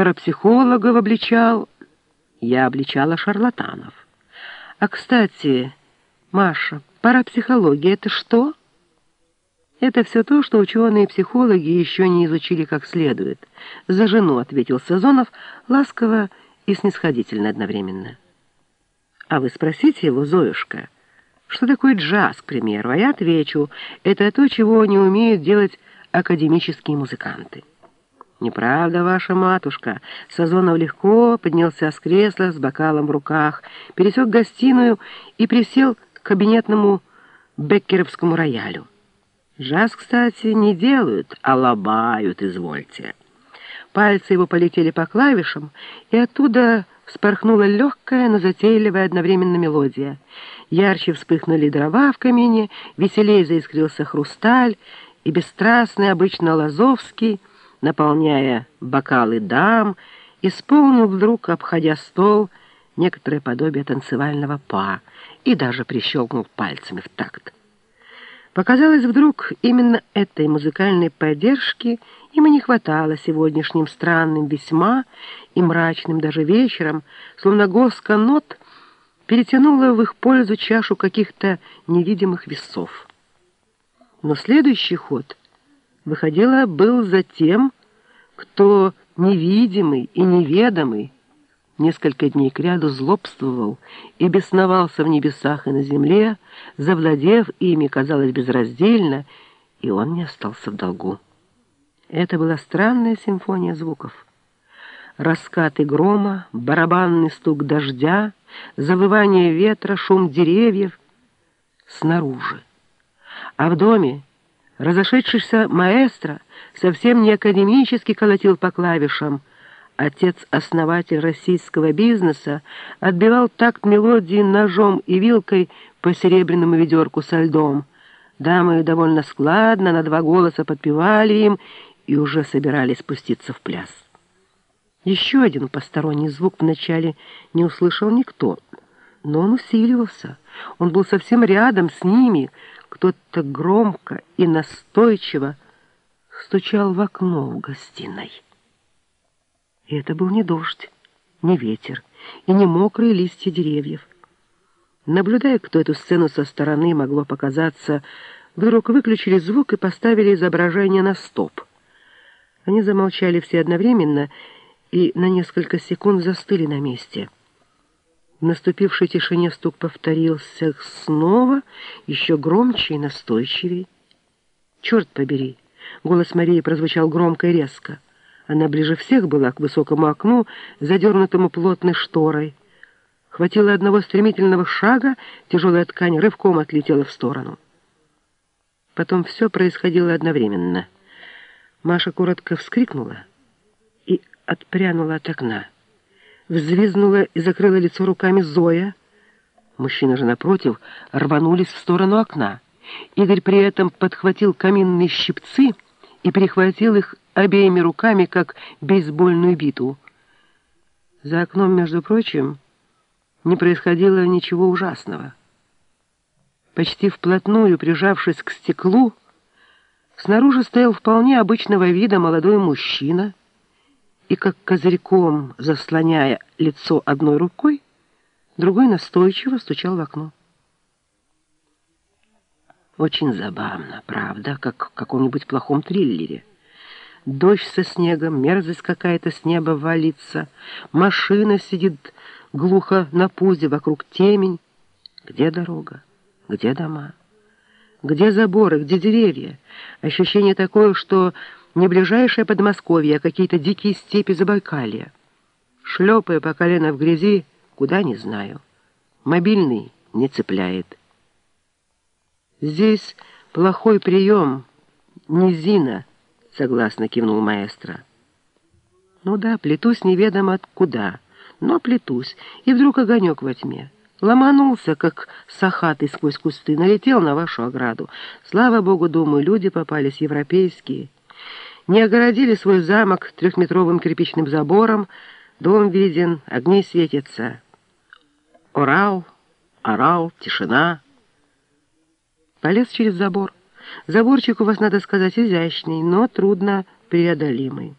парапсихологов обличал, я обличала шарлатанов. А, кстати, Маша, парапсихология — это что? Это все то, что ученые-психологи еще не изучили как следует. За жену, — ответил Сазонов, ласково и снисходительно одновременно. А вы спросите его, Зоюшка, что такое джаз, к примеру, а я отвечу, это то, чего не умеют делать академические музыканты. «Неправда, ваша матушка!» Сазонов легко поднялся с кресла с бокалом в руках, пересек гостиную и присел к кабинетному беккеровскому роялю. Джаз, кстати, не делают, а лобают, извольте. Пальцы его полетели по клавишам, и оттуда вспорхнула легкая, но затейливая одновременно мелодия. Ярче вспыхнули дрова в камине, веселее заискрился хрусталь, и бесстрастный, обычно Лазовский, наполняя бокалы дам, исполнил вдруг, обходя стол, некоторое подобие танцевального па и даже прищелкнул пальцами в такт. Показалось вдруг, именно этой музыкальной поддержки ему не хватало сегодняшним странным весьма и мрачным даже вечером, словно госка нот перетянула в их пользу чашу каких-то невидимых весов. Но следующий ход, выходило, был за тем, кто невидимый и неведомый, несколько дней кряду злобствовал и бесновался в небесах и на земле, завладев ими, казалось, безраздельно, и он не остался в долгу. Это была странная симфония звуков. Раскаты грома, барабанный стук дождя, завывание ветра, шум деревьев снаружи. А в доме разошедшийся маэстро совсем не академически колотил по клавишам, отец-основатель российского бизнеса, отбивал такт мелодии ножом и вилкой по серебряному ведерку со льдом. Дамы довольно складно на два голоса подпевали им и уже собирались спуститься в пляс. Еще один посторонний звук вначале не услышал никто, но он усиливался. Он был совсем рядом с ними. Кто-то громко и настойчиво стучал в окно в гостиной. И это был не дождь, не ветер и не мокрые листья деревьев. Наблюдая, кто эту сцену со стороны, могло показаться, вдруг выключили звук и поставили изображение на стоп. Они замолчали все одновременно и на несколько секунд застыли на месте. В наступившей тишине стук повторился снова, еще громче и настойчивее. «Черт побери!» — голос Марии прозвучал громко и резко. Она ближе всех была к высокому окну, задернутому плотной шторой. Хватило одного стремительного шага, тяжелая ткань рывком отлетела в сторону. Потом все происходило одновременно. Маша коротко вскрикнула и отпрянула от окна. Взвизнула и закрыла лицо руками Зоя. Мужчины же, напротив, рванулись в сторону окна. Игорь при этом подхватил каминные щипцы и перехватил их обеими руками, как бейсбольную биту. За окном, между прочим, не происходило ничего ужасного. Почти вплотную, прижавшись к стеклу, снаружи стоял вполне обычного вида молодой мужчина и, как козырьком заслоняя лицо одной рукой, другой настойчиво стучал в окно. Очень забавно, правда, как в каком-нибудь плохом триллере. Дождь со снегом, мерзость какая-то с неба валится, машина сидит глухо на пузе, вокруг темень. Где дорога? Где дома? Где заборы? Где деревья? Ощущение такое, что не ближайшее Подмосковье, а какие-то дикие степи Забайкалья. Шлепая по колено в грязи, куда не знаю. Мобильный не цепляет. Здесь плохой прием, низина — согласно кивнул маэстро. Ну да, плетусь неведомо откуда, но плетусь, и вдруг огонек во тьме. Ломанулся, как сахатый сквозь кусты, налетел на вашу ограду. Слава богу, думаю, люди попались европейские. Не огородили свой замок трехметровым кирпичным забором, дом виден, огни светятся. Орал, орал, тишина. Полез через забор. Заборчик у вас, надо сказать, изящный, но трудно преодолимый.